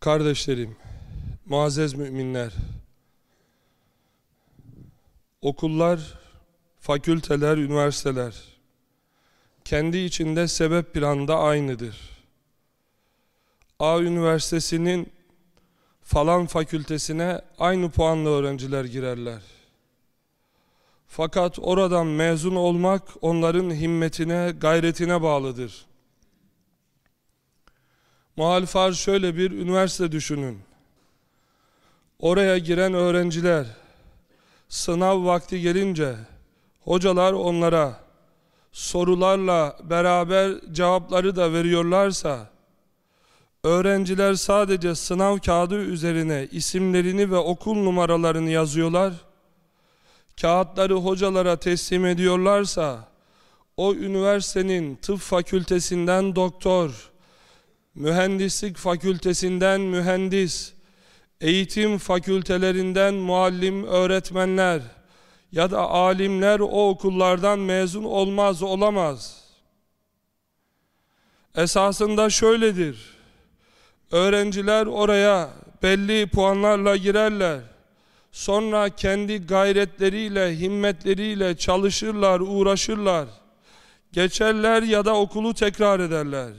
Kardeşlerim, muazzez müminler, okullar, fakülteler, üniversiteler kendi içinde sebep planda aynıdır. A Üniversitesi'nin falan fakültesine aynı puanla öğrenciler girerler. Fakat oradan mezun olmak onların himmetine, gayretine bağlıdır. Muhalifar şöyle bir üniversite düşünün. Oraya giren öğrenciler sınav vakti gelince hocalar onlara sorularla beraber cevapları da veriyorlarsa öğrenciler sadece sınav kağıdı üzerine isimlerini ve okul numaralarını yazıyorlar. Kağıtları hocalara teslim ediyorlarsa o üniversitenin tıp fakültesinden doktor, mühendislik fakültesinden mühendis, eğitim fakültelerinden muallim öğretmenler ya da alimler o okullardan mezun olmaz olamaz. Esasında şöyledir. Öğrenciler oraya belli puanlarla girerler. Sonra kendi gayretleriyle, himmetleriyle çalışırlar, uğraşırlar. Geçerler ya da okulu tekrar ederler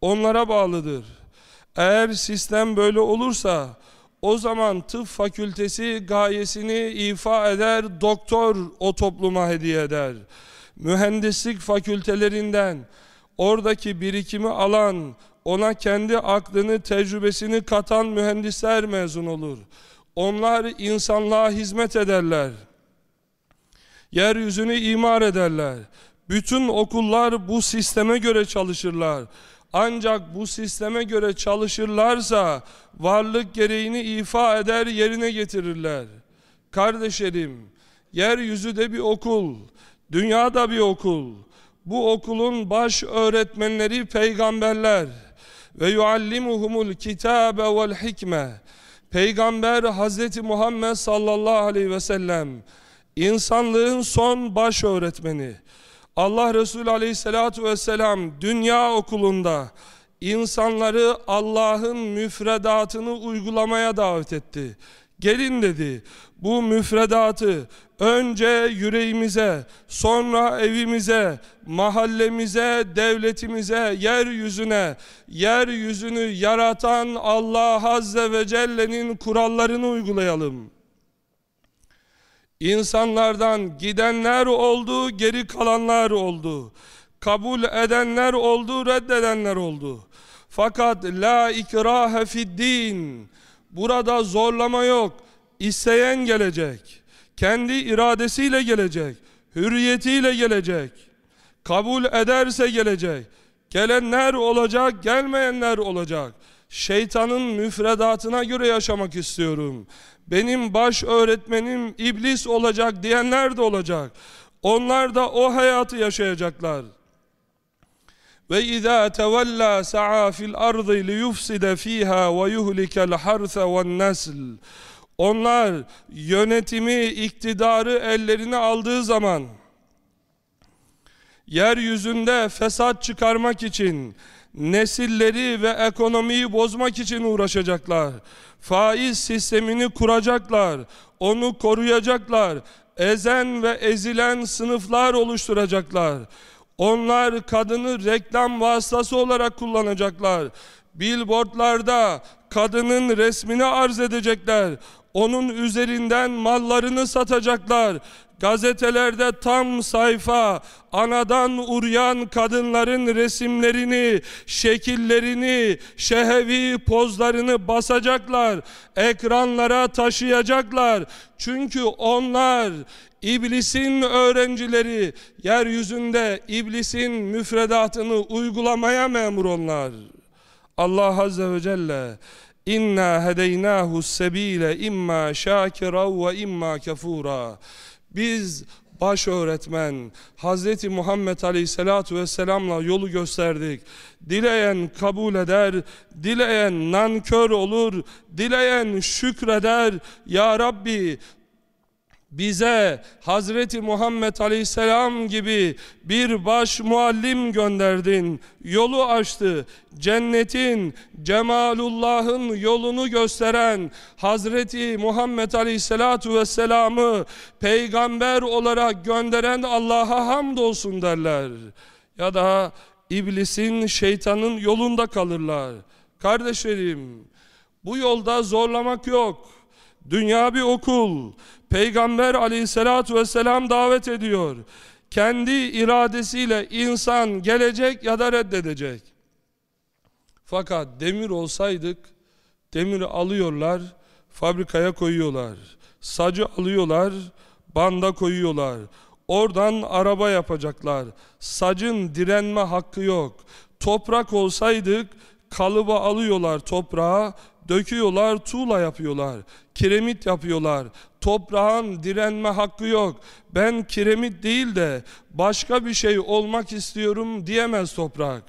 onlara bağlıdır. Eğer sistem böyle olursa o zaman tıp fakültesi gayesini ifa eder, doktor o topluma hediye eder. Mühendislik fakültelerinden oradaki birikimi alan, ona kendi aklını, tecrübesini katan mühendisler mezun olur. Onlar insanlığa hizmet ederler. Yeryüzünü imar ederler. Bütün okullar bu sisteme göre çalışırlar. Ancak bu sisteme göre çalışırlarsa varlık gereğini ifa eder yerine getirirler. Kardeşlerim, yeryüzü de bir okul, dünyada bir okul. Bu okulun baş öğretmenleri peygamberler ve yuallimuhumul kitabe vel hikme. Peygamber Hazreti Muhammed sallallahu aleyhi ve sellem insanlığın son baş öğretmeni. Allah Resulü Aleyhisselatü Vesselam dünya okulunda insanları Allah'ın müfredatını uygulamaya davet etti. Gelin dedi bu müfredatı önce yüreğimize, sonra evimize, mahallemize, devletimize, yeryüzüne, yeryüzünü yaratan Allah Azze ve Celle'nin kurallarını uygulayalım. İnsanlardan gidenler oldu, geri kalanlar oldu. Kabul edenler oldu, reddedenler oldu. Fakat la ikrahe fid din. Burada zorlama yok. İsteyen gelecek. Kendi iradesiyle gelecek. Hürriyetiyle gelecek. Kabul ederse gelecek. Gelenler olacak, gelmeyenler olacak. Şeytanın müfredatına göre yaşamak istiyorum benim baş öğretmenim iblis olacak diyenler de olacak. Onlar da o hayatı yaşayacaklar. Ve izâ tevellâ sa'a fil ardı li yufside fîhâ ve yuhlikel harse ve nesl. Onlar yönetimi, iktidarı ellerine aldığı zaman yeryüzünde fesat çıkarmak için nesilleri ve ekonomiyi bozmak için uğraşacaklar. Faiz sistemini kuracaklar. Onu koruyacaklar. Ezen ve ezilen sınıflar oluşturacaklar. Onlar kadını reklam vasıtası olarak kullanacaklar. Billboardlarda kadının resmini arz edecekler. Onun üzerinden mallarını satacaklar. Gazetelerde tam sayfa anadan uğrayan kadınların resimlerini, şekillerini, şehevi pozlarını basacaklar. Ekranlara taşıyacaklar. Çünkü onlar İblisin öğrencileri yeryüzünde iblisin müfredatını uygulamaya memur onlar. Allah Azze ve Celle İnna hedeynahu sebile imma şakira ve imma kefura. Biz baş öğretmen Hazreti Muhammed Aleyhisselatü Vesselam'la yolu gösterdik. Dileyen kabul eder, dileyen nankör olur, dileyen şükreder. Ya Rabbi bize Hazreti Muhammed Aleyhisselam gibi bir baş muallim gönderdin. Yolu açtı. Cennetin, cemalullahın yolunu gösteren Hazreti Muhammed Aleyhisselatu Vesselam'ı peygamber olarak gönderen Allah'a hamdolsun derler. Ya da iblisin, şeytanın yolunda kalırlar. Kardeşlerim, bu yolda zorlamak yok. Dünya bir okul. Peygamber aleyhissalatu vesselam davet ediyor. Kendi iradesiyle insan gelecek ya da reddedecek. Fakat demir olsaydık, demiri alıyorlar, fabrikaya koyuyorlar. Sacı alıyorlar, banda koyuyorlar. Oradan araba yapacaklar. Sacın direnme hakkı yok. Toprak olsaydık, kalıba alıyorlar toprağı, döküyorlar, tuğla yapıyorlar, kiremit yapıyorlar. Toprağın direnme hakkı yok. Ben kiremit değil de başka bir şey olmak istiyorum diyemez toprak.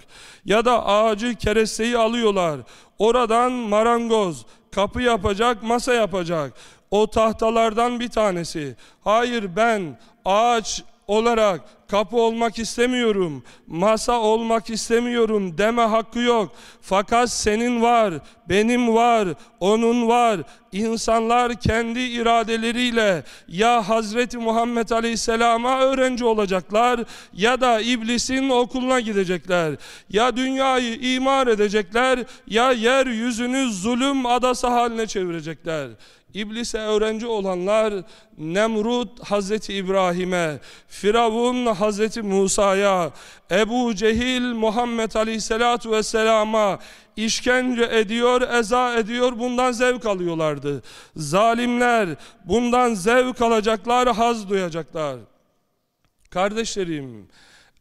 Ya da ağacı keresteyi alıyorlar. Oradan marangoz kapı yapacak, masa yapacak. O tahtalardan bir tanesi. Hayır ben ağaç olarak kapı olmak istemiyorum, masa olmak istemiyorum deme hakkı yok. Fakat senin var, benim var, onun var. İnsanlar kendi iradeleriyle ya Hazreti Muhammed Aleyhisselam'a öğrenci olacaklar ya da iblisin okuluna gidecekler. Ya dünyayı imar edecekler ya yeryüzünü zulüm adası haline çevirecekler. İblise öğrenci olanlar Nemrut Hazreti İbrahim'e, Firavun Hazreti Musa'ya, Ebu Cehil Muhammed Aleyhisselatu Vesselam'a işkence ediyor, eza ediyor, bundan zevk alıyorlardı. Zalimler bundan zevk alacaklar, haz duyacaklar. Kardeşlerim,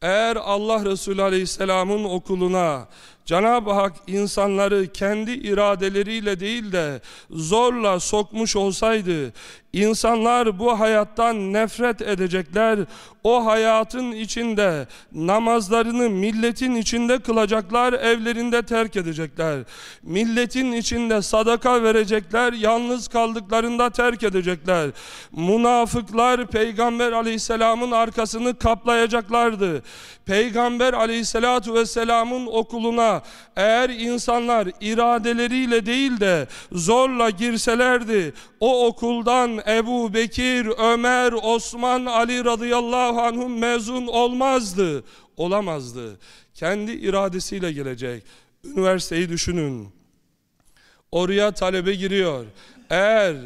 eğer Allah Resulü Aleyhisselam'ın okuluna Cenab-ı Hak insanları kendi iradeleriyle değil de zorla sokmuş olsaydı insanlar bu hayattan nefret edecekler. O hayatın içinde namazlarını milletin içinde kılacaklar, evlerinde terk edecekler. Milletin içinde sadaka verecekler, yalnız kaldıklarında terk edecekler. Münafıklar Peygamber Aleyhisselam'ın arkasını kaplayacaklardı. Peygamber Aleyhisselatu Vesselam'ın okuluna eğer insanlar iradeleriyle değil de zorla girselerdi o okuldan Ebu Bekir, Ömer, Osman, Ali radıyallahu anhum mezun olmazdı. Olamazdı. Kendi iradesiyle gelecek. Üniversiteyi düşünün. Oraya talebe giriyor. Eğer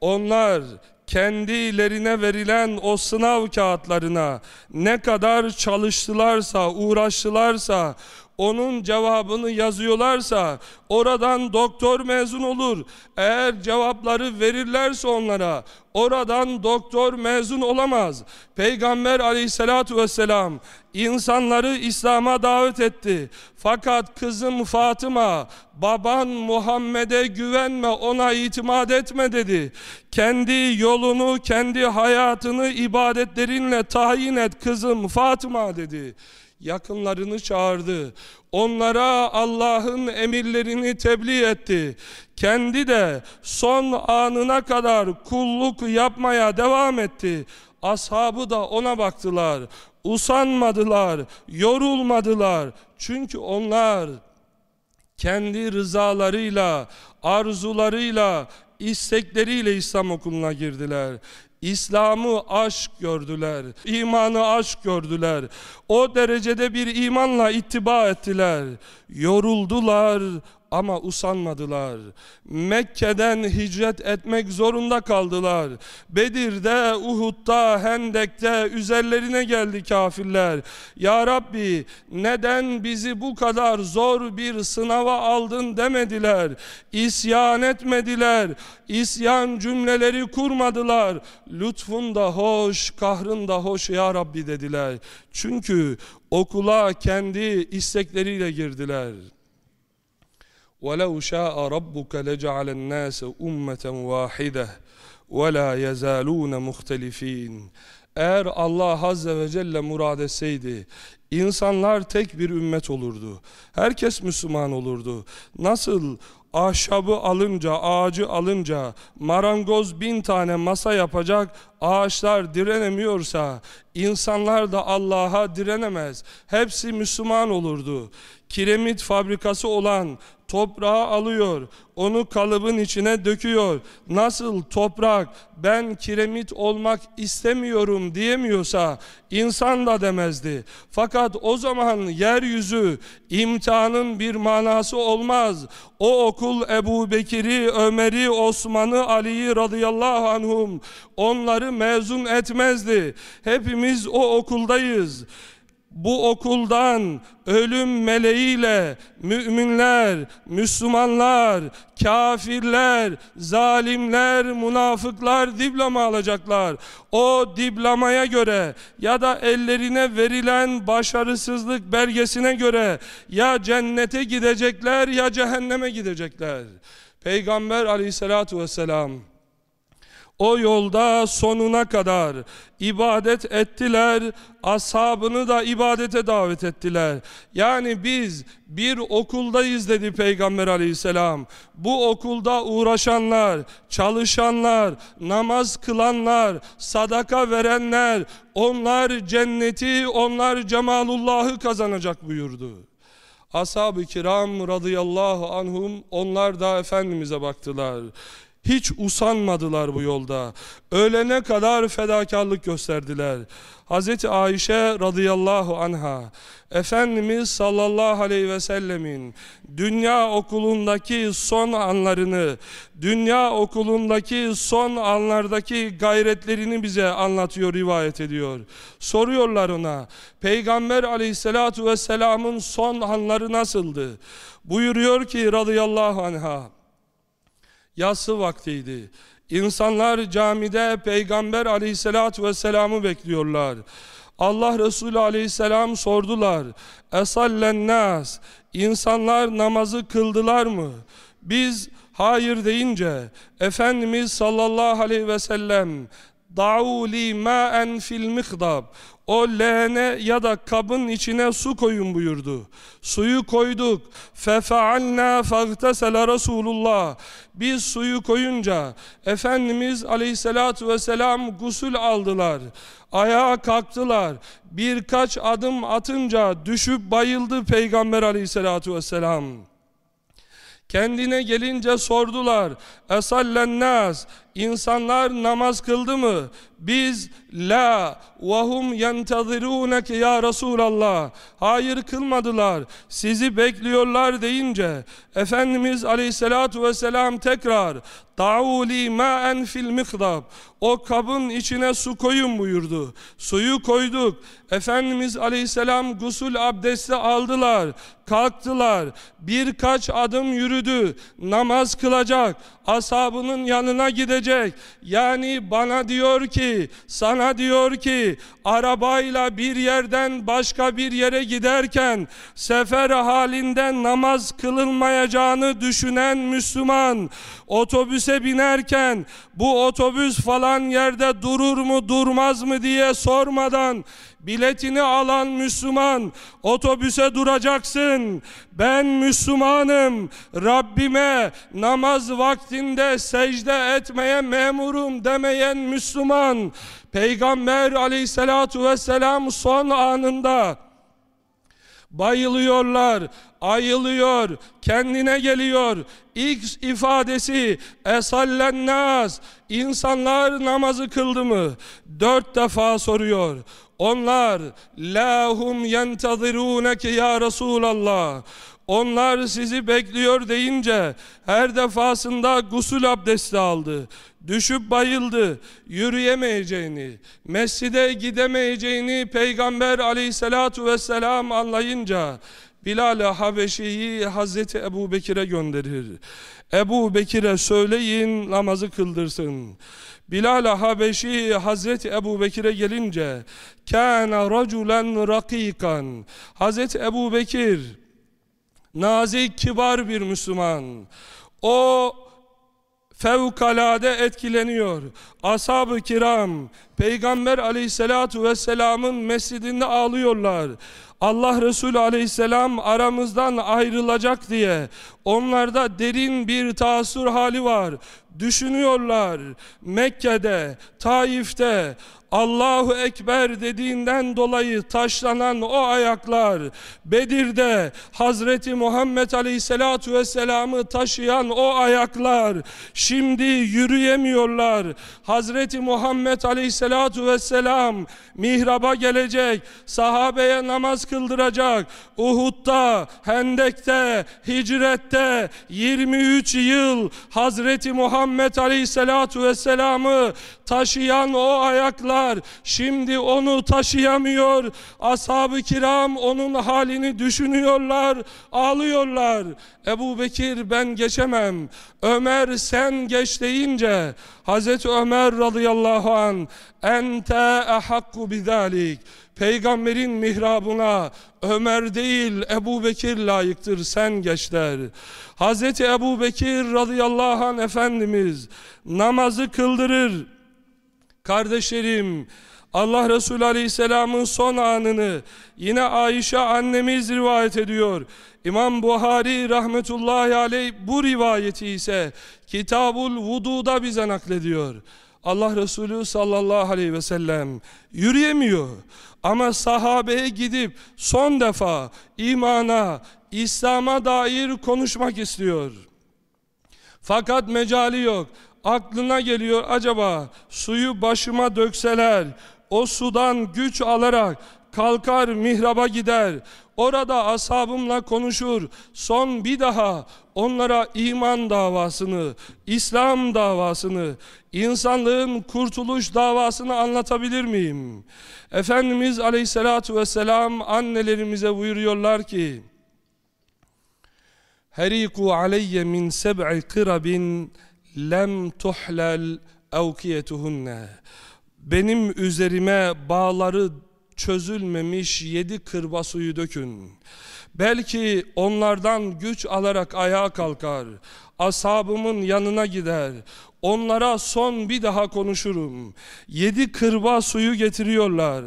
onlar kendilerine verilen o sınav kağıtlarına ne kadar çalıştılarsa, uğraştılarsa, onun cevabını yazıyorlarsa oradan doktor mezun olur. Eğer cevapları verirlerse onlara oradan doktor mezun olamaz. Peygamber aleyhissalatu vesselam insanları İslam'a davet etti. Fakat kızım Fatıma baban Muhammed'e güvenme ona itimat etme dedi. Kendi yolunu kendi hayatını ibadetlerinle tayin et kızım Fatıma dedi yakınlarını çağırdı. Onlara Allah'ın emirlerini tebliğ etti. Kendi de son anına kadar kulluk yapmaya devam etti. Ashabı da ona baktılar. Usanmadılar, yorulmadılar. Çünkü onlar kendi rızalarıyla, arzularıyla, istekleriyle İslam okuluna girdiler. İslam'ı aşk gördüler. imanı aşk gördüler. O derecede bir imanla ittiba ettiler. Yoruldular ama usanmadılar. Mekke'den hicret etmek zorunda kaldılar. Bedir'de, Uhud'da, Hendek'te üzerlerine geldi kafirler. Ya Rabbi neden bizi bu kadar zor bir sınava aldın demediler. İsyan etmediler. İsyan cümleleri kurmadılar. Lütfun da hoş, kahrın da hoş ya Rabbi dediler. Çünkü okula kendi istekleriyle girdiler. ولو شاء ربك لجعل الناس أمة واحدة ولا يزالون مختلفين Eğer Allah Azze ve Celle murad etseydi, insanlar tek bir ümmet olurdu. Herkes Müslüman olurdu. Nasıl ahşabı alınca, ağacı alınca marangoz bin tane masa yapacak, ağaçlar direnemiyorsa insanlar da Allah'a direnemez. Hepsi Müslüman olurdu. Kiremit fabrikası olan toprağı alıyor, onu kalıbın içine döküyor. Nasıl toprak ben kiremit olmak istemiyorum diyemiyorsa insan da demezdi. Fakat o zaman yeryüzü imtihanın bir manası olmaz. O okul Ebu Bekir'i, Ömer'i, Osman'ı, Ali'yi radıyallahu anhum onları mezun etmezdi. Hepimiz o okuldayız bu okuldan ölüm meleğiyle müminler, Müslümanlar, kafirler, zalimler, münafıklar diploma alacaklar. O diplamaya göre ya da ellerine verilen başarısızlık belgesine göre ya cennete gidecekler ya cehenneme gidecekler. Peygamber aleyhissalatu vesselam o yolda sonuna kadar ibadet ettiler, ashabını da ibadete davet ettiler. Yani biz bir okuldayız dedi Peygamber aleyhisselam. Bu okulda uğraşanlar, çalışanlar, namaz kılanlar, sadaka verenler, onlar cenneti, onlar cemalullahı kazanacak buyurdu. Ashab-ı kiram radıyallahu anhum onlar da Efendimiz'e baktılar. Hiç usanmadılar bu yolda. Ölene kadar fedakarlık gösterdiler. Hz. Ayşe radıyallahu anha, Efendimiz sallallahu aleyhi ve sellemin dünya okulundaki son anlarını, dünya okulundaki son anlardaki gayretlerini bize anlatıyor, rivayet ediyor. Soruyorlar ona, Peygamber aleyhissalatu vesselamın son anları nasıldı? Buyuruyor ki radıyallahu anha, yatsı vaktiydi. İnsanlar camide Peygamber aleyhissalatü vesselam'ı bekliyorlar. Allah Resulü aleyhisselam sordular. Esallen nas, insanlar namazı kıldılar mı? Biz hayır deyince Efendimiz sallallahu aleyhi ve sellem Da'u li ma'en fil mihdab o leğene ya da kabın içine su koyun buyurdu. Suyu koyduk. Fefealna fagtesele Resulullah. Biz suyu koyunca Efendimiz aleyhissalatu vesselam gusül aldılar. Ayağa kalktılar. Birkaç adım atınca düşüp bayıldı Peygamber aleyhissalatu vesselam. Kendine gelince sordular. Esallen nas. İnsanlar namaz kıldı mı? Biz la ve hum yentazirunke ya Resulallah. Hayır kılmadılar. Sizi bekliyorlar deyince Efendimiz Aleyhisselatu vesselam tekrar Ta'uli ma'en fil mihdab. O kabın içine su koyun buyurdu. Suyu koyduk. Efendimiz Aleyhisselam gusül abdesti aldılar. Kalktılar. Birkaç adım yürüdü. Namaz kılacak. Ashabının yanına gidecek. Yani bana diyor ki, sana diyor ki, arabayla bir yerden başka bir yere giderken sefer halinde namaz kılınmayacağını düşünen Müslüman otobüse binerken bu otobüs falan yerde durur mu durmaz mı diye sormadan biletini alan Müslüman otobüse duracaksın. Ben Müslümanım. Rabbime namaz vaktinde secde etmeye memurum demeyen Müslüman. Peygamber aleyhissalatu vesselam son anında bayılıyorlar, ayılıyor, kendine geliyor. İlk ifadesi esallennaz, insanlar namazı kıldı mı? Dört defa soruyor. Onlar lahum yentazirunke ya Resulallah. Onlar sizi bekliyor deyince her defasında gusül abdesti aldı. Düşüp bayıldı. Yürüyemeyeceğini, mescide gidemeyeceğini Peygamber aleyhissalatu vesselam anlayınca Bilal-i Habeşi'yi Hazreti Ebu Bekir'e gönderir. Ebu Bekir'e söyleyin namazı kıldırsın. Bilal-i Habeşi Hazreti Ebu Bekir'e gelince kâne raculen rakikan Hazreti Ebu Bekir nazik kibar bir Müslüman. O fevkalade etkileniyor. Ashab-ı kiram Peygamber aleyhissalatu vesselamın mescidinde ağlıyorlar. Allah Resulü aleyhisselam aramızdan ayrılacak diye onlarda derin bir taasür hali var. Düşünüyorlar Mekke'de, Taif'te Allahu Ekber dediğinden dolayı taşlanan o ayaklar, Bedir'de Hazreti Muhammed Aleyhisselatu Vesselam'ı taşıyan o ayaklar, şimdi yürüyemiyorlar. Hazreti Muhammed Aleyhisselatu Vesselam mihraba gelecek, sahabeye namaz kıldıracak. Uhud'da, Hendek'te, Hicret'te 23 yıl Hazreti Muhammed Aleyhisselatu Vesselam'ı taşıyan o ayaklar şimdi onu taşıyamıyor. Ashab-ı kiram onun halini düşünüyorlar, ağlıyorlar. Ebu Bekir ben geçemem. Ömer sen geç deyince Hazreti Ömer radıyallahu an ente ehakku bidalik Peygamberin mihrabına Ömer değil Ebu Bekir layıktır sen geç der. Hazreti Ebu Bekir radıyallahu anh Efendimiz namazı kıldırır. Kardeşlerim Allah Resulü Aleyhisselam'ın son anını yine Ayşe annemiz rivayet ediyor. İmam Buhari rahmetullahi aleyh bu rivayeti ise Kitabul Vudu'da bize naklediyor. Allah Resulü sallallahu aleyhi ve sellem yürüyemiyor. Ama sahabeye gidip son defa imana, İslam'a dair konuşmak istiyor. Fakat mecali yok. Aklına geliyor acaba suyu başıma dökseler o sudan güç alarak kalkar mihraba gider. Orada ashabımla konuşur. Son bir daha onlara iman davasını, İslam davasını, insanlığın kurtuluş davasını anlatabilir miyim? Efendimiz Aleyhisselatü Vesselam annelerimize buyuruyorlar ki Heriku aleyye min seb'i kırabin lem tuhlel evkiyetuhunne benim üzerime bağları çözülmemiş yedi kırba suyu dökün. Belki onlardan güç alarak ayağa kalkar Ashabımın yanına gider. Onlara son bir daha konuşurum. Yedi kırba suyu getiriyorlar.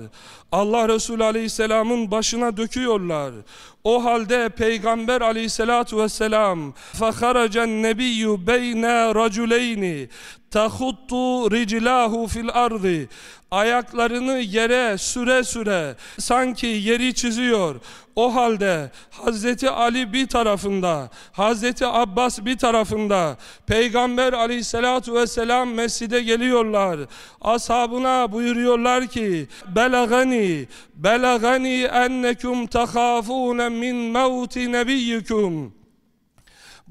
Allah Resulü Aleyhisselam'ın başına döküyorlar. O halde Peygamber Aleyhisselatu Vesselam فَخَرَجَ النَّبِيُّ بَيْنَ رَجُلَيْنِ تَخُطُّ رِجْلَاهُ fil ardı ayaklarını yere süre süre sanki yeri çiziyor. O halde Hazreti Ali bir tarafında, Hazreti Abbas bir tarafında, Peygamber aleyhissalatu vesselam mescide geliyorlar. Ashabına buyuruyorlar ki, Belagani, belagani ennekum tehafune min mevti nebiyyikum.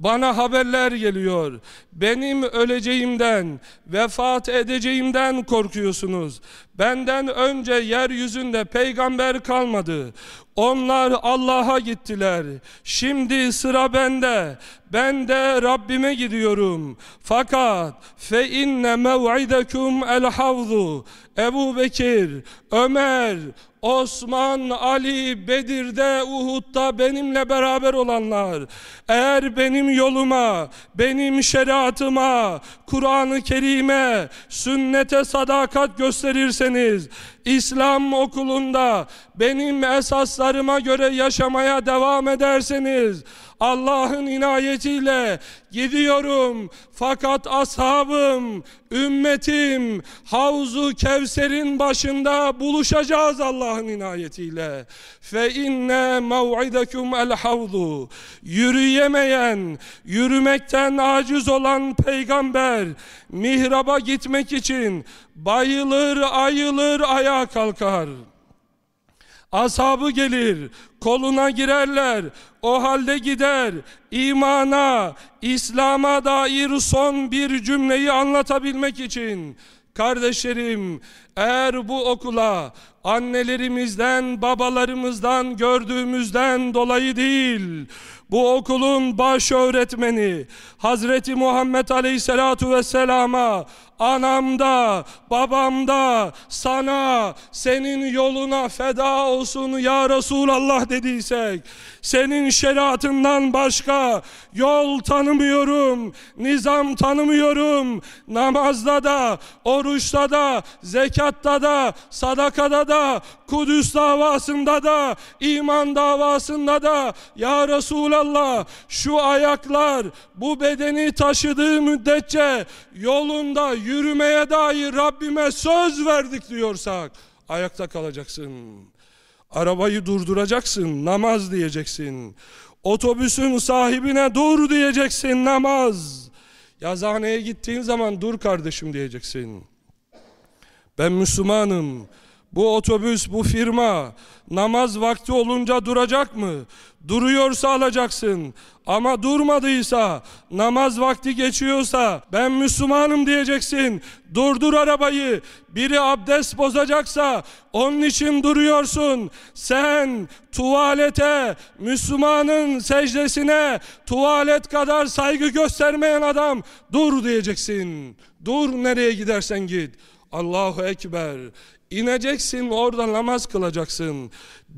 Bana haberler geliyor. Benim öleceğimden, vefat edeceğimden korkuyorsunuz. Benden önce yeryüzünde peygamber kalmadı. Onlar Allah'a gittiler. Şimdi sıra bende. Ben de Rabbime gidiyorum. Fakat fe inne mev'idekum el havzu. Ebu Bekir, Ömer, Osman, Ali, Bedir'de, Uhud'da benimle beraber olanlar eğer benim yoluma, benim şeriatıma, Kur'an-ı Kerim'e, sünnete sadakat gösterirseniz İslam okulunda benim esaslarıma göre yaşamaya devam ederseniz Allah'ın inayetiyle gidiyorum fakat ashabım, ümmetim Havzu Kevser'in başında buluşacağız Allah'ın inayetiyle. Fe inne mev'idekum el havzu. Yürüyemeyen, yürümekten aciz olan peygamber mihraba gitmek için bayılır, ayılır, ayağa kalkar. Ashabı gelir, koluna girerler, o halde gider, imana, İslam'a dair son bir cümleyi anlatabilmek için. Kardeşlerim, eğer bu okula annelerimizden, babalarımızdan gördüğümüzden dolayı değil, bu okulun baş öğretmeni Hazreti Muhammed Aleyhisselatu Vesselam'a anamda, babamda, sana, senin yoluna feda olsun ya Resulallah dediysek, senin şeriatından başka yol tanımıyorum, nizam tanımıyorum, namazda da, oruçta da, zekatta da, sadakada da, Kudüs davasında da, iman davasında da, ya Resulallah şu ayaklar bu bedeni taşıdığı müddetçe yolunda yürümeye dair Rabbime söz verdik diyorsak ayakta kalacaksın. Arabayı durduracaksın, namaz diyeceksin. Otobüsün sahibine dur diyeceksin, namaz. Yazıhaneye gittiğin zaman dur kardeşim diyeceksin. Ben Müslümanım. Bu otobüs, bu firma namaz vakti olunca duracak mı? Duruyorsa alacaksın. Ama durmadıysa, namaz vakti geçiyorsa ben Müslümanım diyeceksin. Durdur arabayı. Biri abdest bozacaksa onun için duruyorsun. Sen tuvalete, Müslümanın secdesine tuvalet kadar saygı göstermeyen adam dur diyeceksin. Dur nereye gidersen git. Allahu Ekber. İneceksin orada namaz kılacaksın.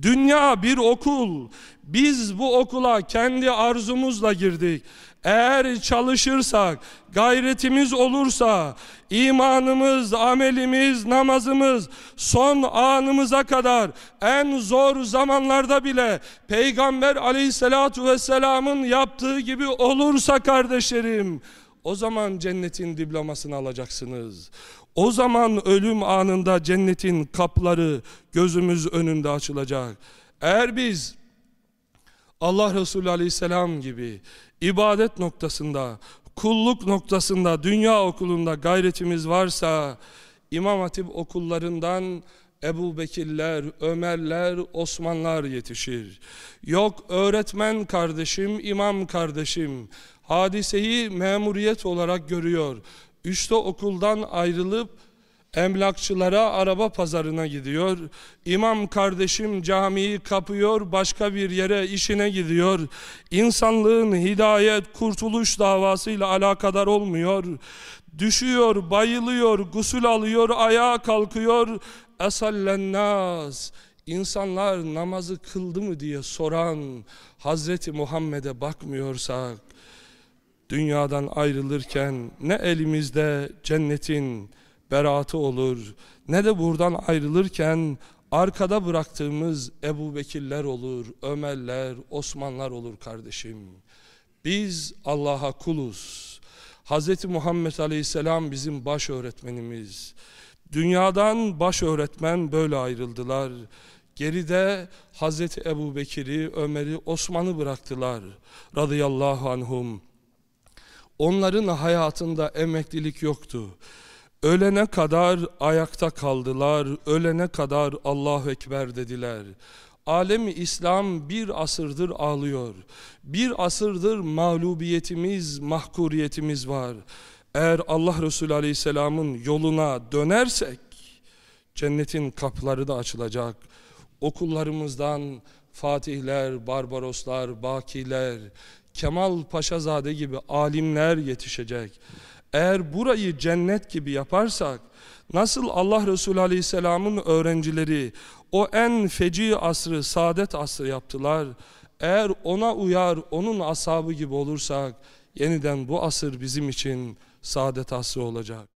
Dünya bir okul. Biz bu okula kendi arzumuzla girdik. Eğer çalışırsak, gayretimiz olursa, imanımız, amelimiz, namazımız son anımıza kadar en zor zamanlarda bile Peygamber aleyhissalatu vesselamın yaptığı gibi olursa kardeşlerim, o zaman cennetin diplomasını alacaksınız. O zaman ölüm anında cennetin kapları gözümüz önünde açılacak. Eğer biz Allah Resulü Aleyhisselam gibi ibadet noktasında, kulluk noktasında, dünya okulunda gayretimiz varsa İmam Hatip okullarından Ebu Bekirler, Ömerler, Osmanlar yetişir. Yok öğretmen kardeşim, imam kardeşim hadiseyi memuriyet olarak görüyor. Üçte okuldan ayrılıp emlakçılara araba pazarına gidiyor. İmam kardeşim camiyi kapıyor, başka bir yere işine gidiyor. İnsanlığın hidayet, kurtuluş davasıyla alakadar olmuyor. Düşüyor, bayılıyor, gusül alıyor, ayağa kalkıyor. Esallennas. İnsanlar namazı kıldı mı diye soran Hazreti Muhammed'e bakmıyorsak dünyadan ayrılırken ne elimizde cennetin beraatı olur ne de buradan ayrılırken arkada bıraktığımız Ebu Bekirler olur, Ömerler, Osmanlar olur kardeşim. Biz Allah'a kuluz. Hz. Muhammed Aleyhisselam bizim baş öğretmenimiz. Dünyadan baş öğretmen böyle ayrıldılar. Geride Hazreti Ebu Bekir'i, Ömer'i, Osman'ı bıraktılar. Radıyallahu anhum. Onların hayatında emeklilik yoktu. Ölene kadar ayakta kaldılar, ölene kadar Allahu Ekber dediler. Alemi İslam bir asırdır ağlıyor. Bir asırdır mağlubiyetimiz, mahkuriyetimiz var. Eğer Allah Resulü Aleyhisselam'ın yoluna dönersek, cennetin kapıları da açılacak. Okullarımızdan Fatihler, Barbaroslar, Bakiler, Kemal Paşazade gibi alimler yetişecek. Eğer burayı cennet gibi yaparsak, nasıl Allah Resulü Aleyhisselam'ın öğrencileri o en feci asrı, saadet asrı yaptılar, eğer ona uyar, onun ashabı gibi olursak, yeniden bu asır bizim için saadet asrı olacak.